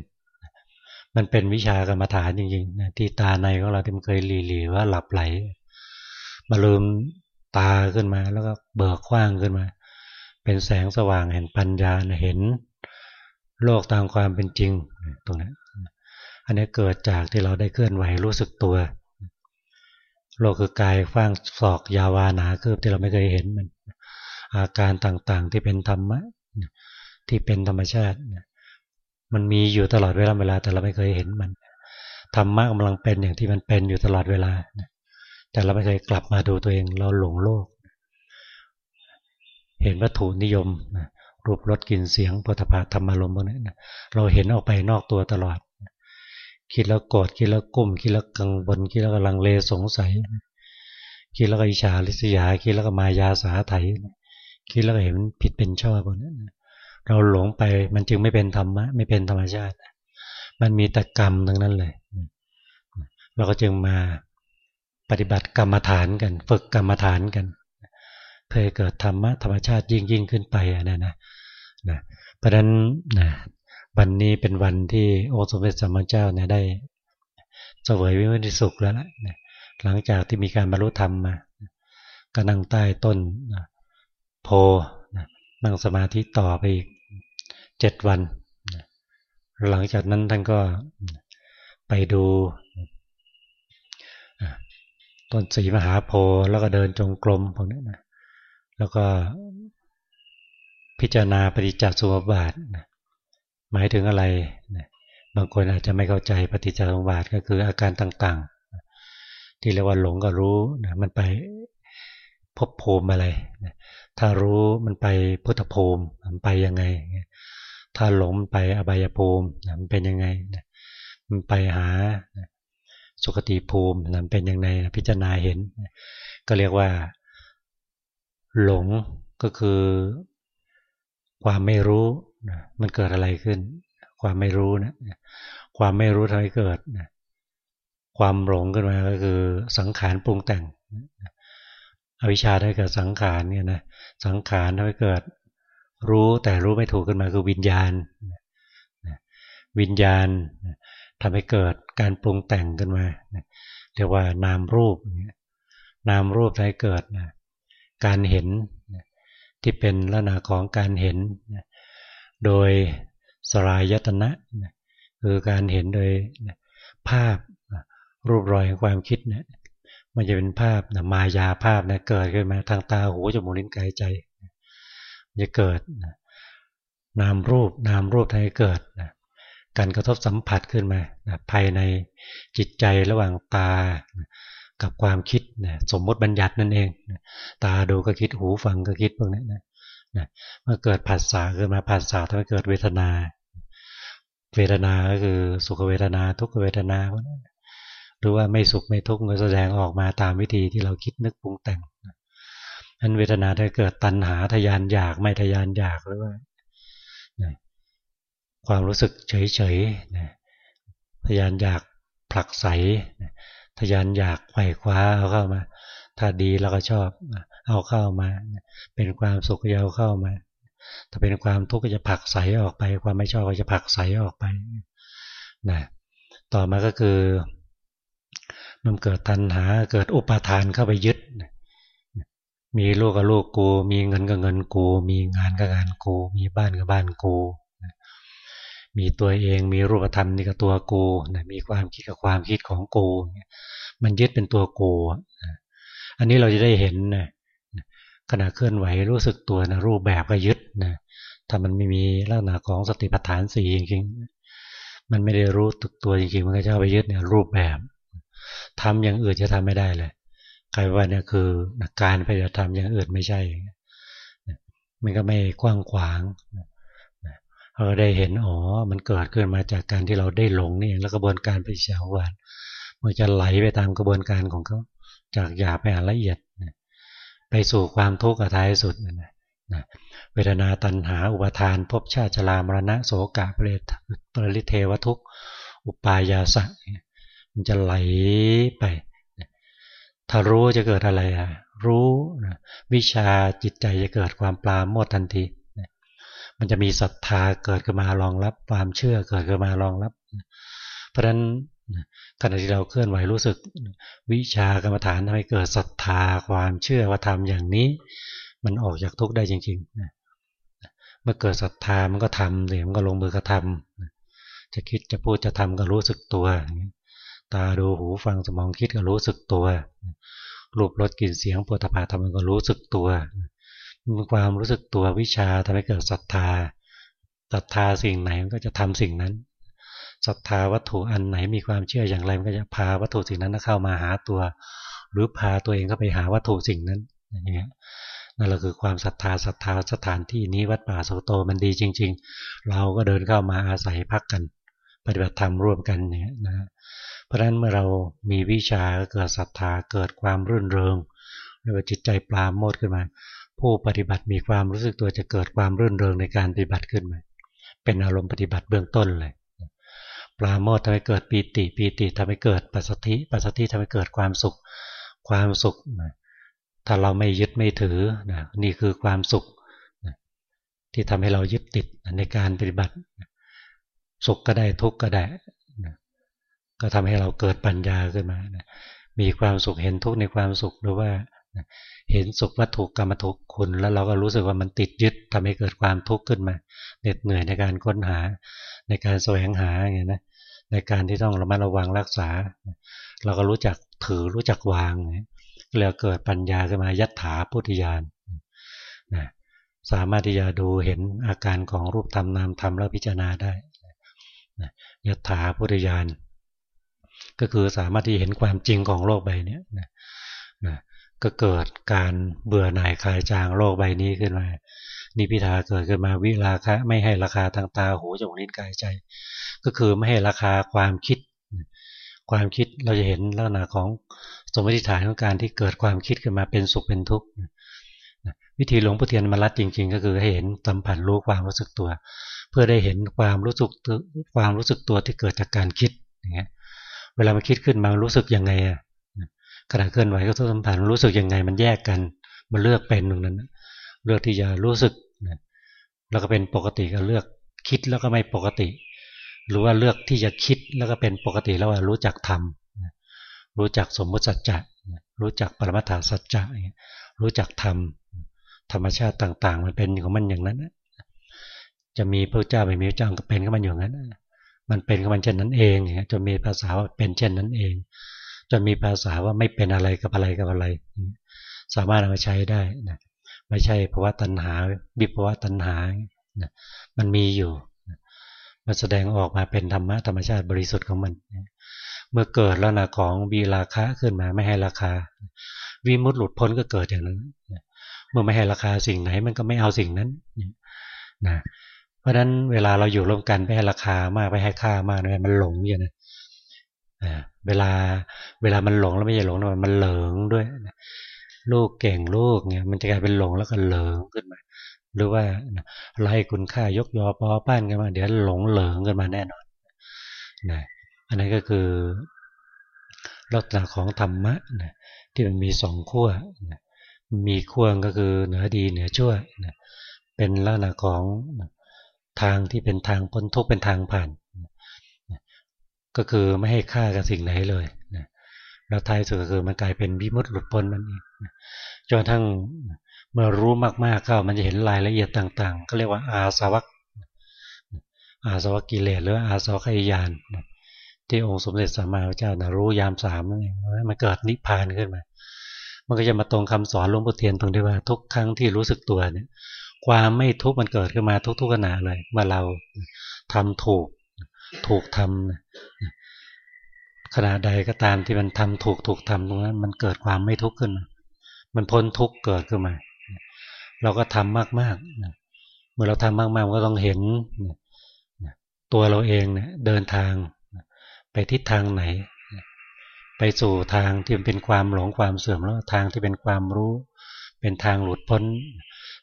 มันเป็นวิชากรรมฐานจริงๆนะที่ตาในของเราที่มันเคยหลีๆว่าหลับไหล มาลืม ตาขึ้นมา แล้วก็เบิกกว้างขึ้นมา เป็นแสงสว่างแห่งปัญญาเห็น โลกตามความเป็นจริงตรงนั้อันนี้เกิดจากที่เราได้เคลื่อนไหวรู้สึกตัว โลกคือกายฟ้างศอกยาวานาคืบที่เราไม่เคยเห็นมัน อาการต่างๆที่เป็นธรรมะที่เป็นธรรมชาติ มันมีอยู่ตลอดเวลาเวลาแต่เราไม่เคยเห็นมันธรรมะกำลังเป็นอย่างที่มันเป็นอยู่ตลอดเวลา แต่เราไม่เคยกลับมาดูตัวเองเราหลงโลก เห็นวัตถุนิยมรูปรสกลิ่นเสียงปุถะธรรมารมณ์พวกนี้เราเห็นออกไปนอกตัวตลอด คิดแล้วโกรธคิดแล้วกุ้ม คิดแล้วกังวลคิดแล้วกำลังเลสงสัย คิดแล้วก็อิจฉาริษยา คิดแล้วก็มายาสาไถคิดแล้วเห็นผิดเป็นชอบพวกนั้นเราหลงไปมันจึงไม่เป็นธรรมะ ไม่เป็นธรรมชาติ มันมีแต่กรรมทั้งนั้นเลย เราก็จึงมา ปฏิบัติกรรมฐานกัน ฝึกกรรมฐานกัน เพื่อเกิดธรรมะธรรมชาติยิ่งยิ่งขึ้นไปนะนะนะเพราะฉะนั้นนะวันนี้เป็นวันที่โอสมเด็จสัมมาเจ้าเนี่ยได้เสวยวิมุติสุขแล้วนะหลังจากที่มีการบรรลุธรรมมาก็นั่งใต้ต้นโพนั่งสมาธิต่อไปอีกเจ็ดวัน หลังจากนั้นท่านก็ไปดู ต้นสีมหาโพธิ์แล้วก็เดินจงกรมพวกนี้นะแล้วก็พิจารณาปฏิจจสมุปบาทนะหมายถึงอะไรบางคนอาจจะไม่เข้าใจปฏิจจสมุปบาทก็คืออาการต่างๆ ที่เรียกว่าหลงก็รู้นะมันไปพบภูมิอะไรถ้ารู้มันไปพุทธภูมิมันไปยังไง ถ้าหลงไปอบายภูมิมันเป็นยังไงมันไปหา สุคติภูมิมันเป็นยังไงพิจารณาเห็น ก็เรียกว่า หลงก็คือความไม่รู้มันเกิดอะไรขึ้น ความไม่รู้นะความไม่รู้ทำให้เกิดความหลงขึ้นมาก็คือสังขารปรุงแต่งอวิชชาได้เกิดสังขารเนี่ยนะสังขารทำให้เกิด รู้แต่รู้ไม่ถูกขึ้นมาคือวิญญาณวิญญาณ ทำให้เกิดการปรุงแต่งขึ้นมาเรียกว่านามรูปนามรูปทำให้เกิดการเห็นที่เป็นลักษณะของการเห็น โดยสลายยตนะคือการเห็นโดยภาพรูปรอยของความคิดเนี่ยมันจะเป็นภาพนะมายาภาพนะเกิดขึ้นมาทางตาหูจมูกลิ้นกายใจจะเกิดนามรูปนามรูปทำให้เกิดนะ การกระทบสัมผัสขึ้นมานะภายในจิตใจระหว่างตากับความคิดนะสมมติบัญญัตินั่นเองนะตาดูก็คิดหูฟังก็คิดพวกนี้นะนะเมื่อเกิดผัสสะขึ้นมาผัสสะทำให้เกิดเวทนา เวทนาก็คือสุขเวทนา ทุกขเวทนาหรือว่าไม่สุขไม่ทุกข์ก็แสดงออกมาตามวิธีที่เราคิดนึกปรุงแต่งอันเวทนาถ้าเกิดตัณหาทยานอยากไม่ทยานอยากหรือว่า ความรู้สึกเฉยๆทยานอยากผลักใสทยานอยากไขว่คว้าเอาเข้ามา ถ้าดีเราก็ชอบเอาเข้ามา เป็นความสุขเยาเข้ามา ถ้าเป็นความทุกข์ก็จะผลักใสออกไป ความไม่ชอบก็จะผลักใสออกไปนะต่อมาก็คือ มันเกิดตัณหาเกิดอุปาทานเข้าไปยึด มีลูกกับลูกกู มีเงินกับเงินกู มีงานกับงานกู มีบ้านกับบ้านกู มีตัวเองมีรูปธรรมนี่กับตัวกูมีความคิดกับความคิดของกู มันยึดเป็นตัวกูอันนี้เราจะได้เห็นนะขณะเคลื่อนไหวรู้สึกตัวนะรูปแบบก็ยึดนะถ้ามันไม่มีลักษณะของสติปัฏฐานสี่จริงๆ มันไม่ได้รู้ตึกตัวจริงๆ มันก็จะไปยึดเนี่ยรูปแบบทำอย่างอื่นจะทำไม่ได้เลยใครว่าเนี่ยคือการไปจะทำอย่างอื่นไม่ใช่ มันก็ไม่กว้างขวาง เราได้เห็นอ๋อมันเกิดขึ้นมาจากการที่เราได้หลงนี่แล้วกระบวนการปฏิจจสมุปบาทมันจะไหลไปตามกระบวนการของเขาจากหยาบไปหาละเอียดไปสู่ความทุกข์ท้ายสุดนะเวทนาตัณหาอุปทานภพชาติชรามรณะโสกะเปรตปริเทวทุกอุปายาสะมันจะไหลไปถ้ารู้จะเกิดอะไรอะรู้นะวิชาจิตใจจะเกิดความปลาโมดทันที มันจะมีศรัทธาเกิดขึ้นมารองรับ ความเชื่อเกิดขึ้นมารองรับ เพราะฉะนั้นขณะที่เราเคลื่อนไหวรู้สึกวิชากรรมฐานทำให้เกิดศรัทธาความเชื่อว่าทำอย่างนี้ มันออกจากทุกข์ได้จริงๆเมื่อเกิดศรัทธามันก็ทำเดี๋ยวมันก็ลงมือกระทำจะคิดจะพูดจะทำก็รู้สึกตัวตาดูหูฟังสมองคิดก็รู้สึกตัวรูปรสกลิ่นเสียงปวดตาทำมันก็รู้สึกตัวมี ความรู้สึกตัววิชาทำให้เกิดศรัทธาศรัทธาสิ่งไหนมันก็จะทำสิ่งนั้นศรัทธาวัตถุอันไหนมีความเชื่ออย่างไรมันก็จะพาวัตถุสิ่งนั้นเข้ามาหาตัว หรือพาตัวเองเข้าไปหาวัตถุสิ่งนั้นอย่างเงี้ยนั่นแหละคือความศรัทธาศรัทธาสถานที่นี้วัดป่าโสโตมันดีจริง ๆ เราก็เดินเข้ามาอาศัยพักกัน ปฏิบัติธรรมร่วมกันอย่างเนี่ยนะเพราะฉะนั้นเมื่อเรามีวิชาเกิดศรัทธาเกิดความรื่นเริงเรียกว่าจิตใจปลาโมดขึ้นมา ผู้ปฏิบัติมีความรู้สึกตัวจะเกิดความรื่นเริงในการปฏิบัติขึ้นมาเป็นอารมณ์ปฏิบัติเบื้องต้นเลยปลาโมดทำให้เกิดปีติปีติทำให้เกิดปัสสติปัสสติทำให้เกิดความสุขความสุขถ้าเราไม่ยึดไม่ถือนะนี่คือความสุขที่ทำให้เรายึดติดในการปฏิบัติ สุขก็ได้ทุกข์ก็ได้ก็ทำให้เราเกิดปัญญาขึ้นมา มีความสุขเห็นทุกข์ในความสุขหรือว่า เห็นสุขวัตถุกรรมทุกคุณ แล้วเราก็รู้สึกว่ามันติดยึดทำให้เกิดความทุกข์ขึ้นมาเหน็ดเหนื่อยในการค้นหาในการแสวงหาอย่างนี้นะในการที่ต้องระมัดระวังรักษา เราก็รู้จักถือรู้จักวางแล้วเกิดปัญญาขึ้นมายัตถาพุทธิยานนะสามารถที่จะดูเห็นอาการของรูปธรรมนามธรรมแล้วพิจารณาได้ยัตถาพุทธิยานก็คือสามารถที่เห็นความจริงของโลกใบนี้นะนะ ก็เกิดการเบื่อหน่ายคลายจางโลกใบนี้ขึ้นมา นิพิทาเกิดขึ้นมาวิราคะไม่ให้ราคาทางตาหูจมูกลิ้นกายใจ ก็คือไม่ให้ราคาความคิด ความคิดเราจะเห็นลักษณะของสมมติฐานของการที่เกิดความคิดขึ้นมาเป็นสุขเป็นทุกข์วิธีหลวงพ่อเทียนมารัดจริง ๆ ก็คือให้เห็นสัมผัสรู้ความรู้สึกตัว เพื่อได้เห็นความรู้สึกความรู้สึกตัวที่เกิดจากการคิดอย่างเงี้ยเวลามันคิดขึ้นมารู้สึกยังไงอะ ขณะเคลื่อนไหวก็ต้องสัมผัสรู้สึกยังไงมันแยกกัน มันเลือกเป็นตรงนั้นเลือกที่จะรู้สึกแล้วก็เป็นปกติก็เลือกคิดแล้วก็ไม่ปกติ หรือว่าเลือกที่จะคิดแล้วก็เป็นปกติแล้วว่ารู้จักทำรู้จักสมมติสัจจะรู้จักปรมัตถสัจจะรู้จักธรรมธรรมชาติต่าง ๆ มันเป็นของมันอย่างนั้นจะมีพระเจ้าไม่มีพระเจ้าก็เป็นของมันอย่างนั้นมันเป็นของมันเช่นนั้นเองจนมีภาษาว่าเป็นเช่นนั้นเอง จนมีภาษาว่าไม่เป็นอะไรกับอะไรกับอะไร สามารถเอามาใช้ได้นะไม่ใช่ภาวะตัณหาบิภาวะตัณหานะมันมีอยู่มันแสดงออกมาเป็นธรรมะธรรมชาติบริสุทธิ์ของมันเมื่อเกิดแล้วนะของวีราคะขึ้นมาไม่ให้ราคา วิมุตติหลุดพ้นก็เกิดอย่างนั้นเมื่อไม่ให้ราคาสิ่งไหนมันก็ไม่เอาสิ่งนั้นนะเพราะฉะนั้นเวลาเราอยู่ร่วมกันไม่ให้ราคามากไม่ให้ค่ามากเนี่ยมันหลงอย่างนะ เวลาเวลามันหลงแล้วไม่ใช่หลงนะมันเหลิงด้วยลูกเก่งลูกเนี่ยมันจะกลายเป็นหลงแล้วก็เหลิงขึ้นมา หรือว่าไล่คุณค่ายกยอปอป้านกันมา เดี๋ยวหลงเหลิงกันมาแน่นอนนะอันนั้นก็คือลักษณะของธรรมะนะที่มันมีสองขั้วนะมีขั้วก็คือเหนือดีเหนือชั่วนะเป็นลักษณะของทางที่เป็นทางพ้นทุกข์เป็นทางผ่าน ก็คือไม่ให้ค่ากับสิ่งไหนเลยนะแล้วท้ายสุดก็คือมันกลายเป็นวิมุตติหลุดพ้นมันเองจนทั้งเมื่อรู้มากๆเข้ามันจะเห็นรายละเอียดต่างๆ ก็เรียกว่าอาสวัคอาสวัคกิเลสหรืออาสวัคยานที่องค์สมเด็จสัมมาสัมพุทธเจ้านะรู้ยามสามนั่นเองมันเกิดนิพพานขึ้นมา มันก็จะมาตรงคำสอนหลวงปู่เทียนตรงที่ว่าทุกครั้งที่รู้สึกตัวเนี่ย ความไม่ทุกข์มันเกิดขึ้นมาทุกๆขณะเลยเมื่อเราทำถูก ถูกทำขณะใดก็ตามที่มันทำถูกถูกทำตรงนั้นมันเกิดความไม่ทุกข์ขึ้น มันพ้นทุกข์เกิดขึ้นมา เราก็ทำมากๆเมื่อเราทำมากๆมันก็ต้องเห็นตัวเราเองเนี่ยเดินทางไปทิศทางไหน ไปสู่ทางที่เป็นความหลงความเสื่อมแล้วทางที่เป็นความรู้ เป็นทางหลุดพ้น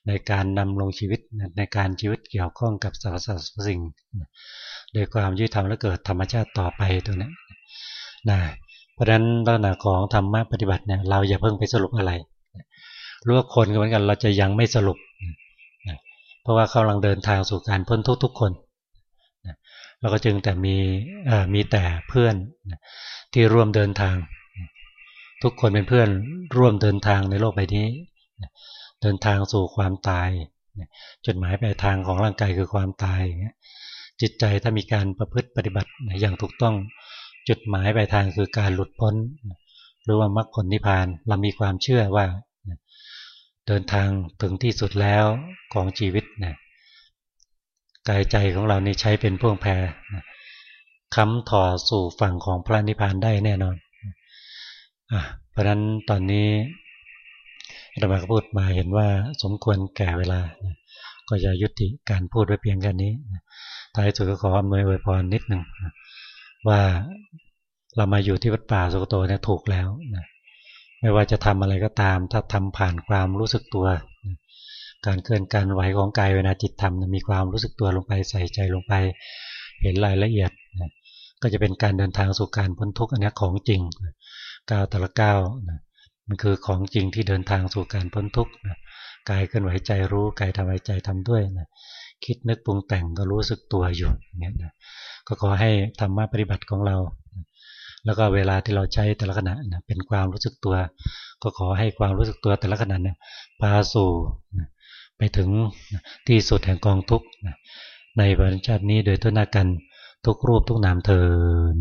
ในการนำลงชีวิตในการชีวิตเกี่ยวข้องกับสารสัตว์สิ่งโดยความยุติธรรมและเกิดธรรมชาติต่อไปตรงนี้นะเพราะฉะนั้นลักษณะของธรรมะปฏิบัติเนี่ยเราอย่าเพิ่งไปสรุปอะไรรู้ว่าคนก็เหมือนกันเราจะยังไม่สรุป เพราะว่าเขากำลังเดินทางสู่การพ้นทุกทุกคนเราก็จึงแต่มีมีแต่เพื่อนที่ร่วมเดินทาง ทุกคนเป็นเพื่อนร่วมเดินทางในโลกใบนี้ เดินทางสู่ความตาย จุดหมายปลายทางของร่างกายคือความตายจิตใจถ้ามีการประพฤติปฏิบัติอย่างถูกต้อง จุดหมายปลายทางคือการหลุดพ้น หรือว่ามรรคผลนิพพานเรามีความเชื่อว่า เดินทางถึงที่สุดแล้วของชีวิตนะกายใจของเรานี่ใช้เป็นพ่วงแพรค้ำถอสู่ฝั่งของพระนิพพานได้แน่นอนอเพราะนั้นตอนนี้ เรามาพูดมาเห็นว่าสมควรแก่เวลา ก็จะยุติการพูดไว้เพียงแค่นี้ท้ายสุดก็ขออำนวยอวยพรนิดหนึ่งว่าเรามาอยู่ที่วัดป่าสุกโตเนี่ยถูกแล้วนะไม่ว่าจะทำอะไรก็ตาม ถ้าทำผ่านความรู้สึกตัว การเคลื่อนการไหวของกายเวลาจิตทำมีความรู้สึกตัวลงไปใส่ใจลงไป เห็นรายละเอียดนะก็จะเป็นการเดินทางสู่การพ้นทุกข์อันนี้ของจริงก้าวแต่ละก้าวนะ มันคือของจริงที่เดินทางสู่การพ้นทุกข์นะกายเคลื่อนไหวใจรู้กายทำไหวใจทำด้วยนะคิดนึกปรุงแต่งก็รู้สึกตัวอยู่เนี่ยนะก็ขอให้ธรรมะปฏิบัติของเรา แล้วก็เวลาที่เราใช้แต่ละขณะนะเป็นความรู้สึกตัว ก็ขอให้ความรู้สึกตัวแต่ละขณะเนี่ยพาสู่ไปถึงที่สุดแห่งกองทุกข์ในบรรชาตินี้โดยทุนากันทุกรูปทุกนามเทิน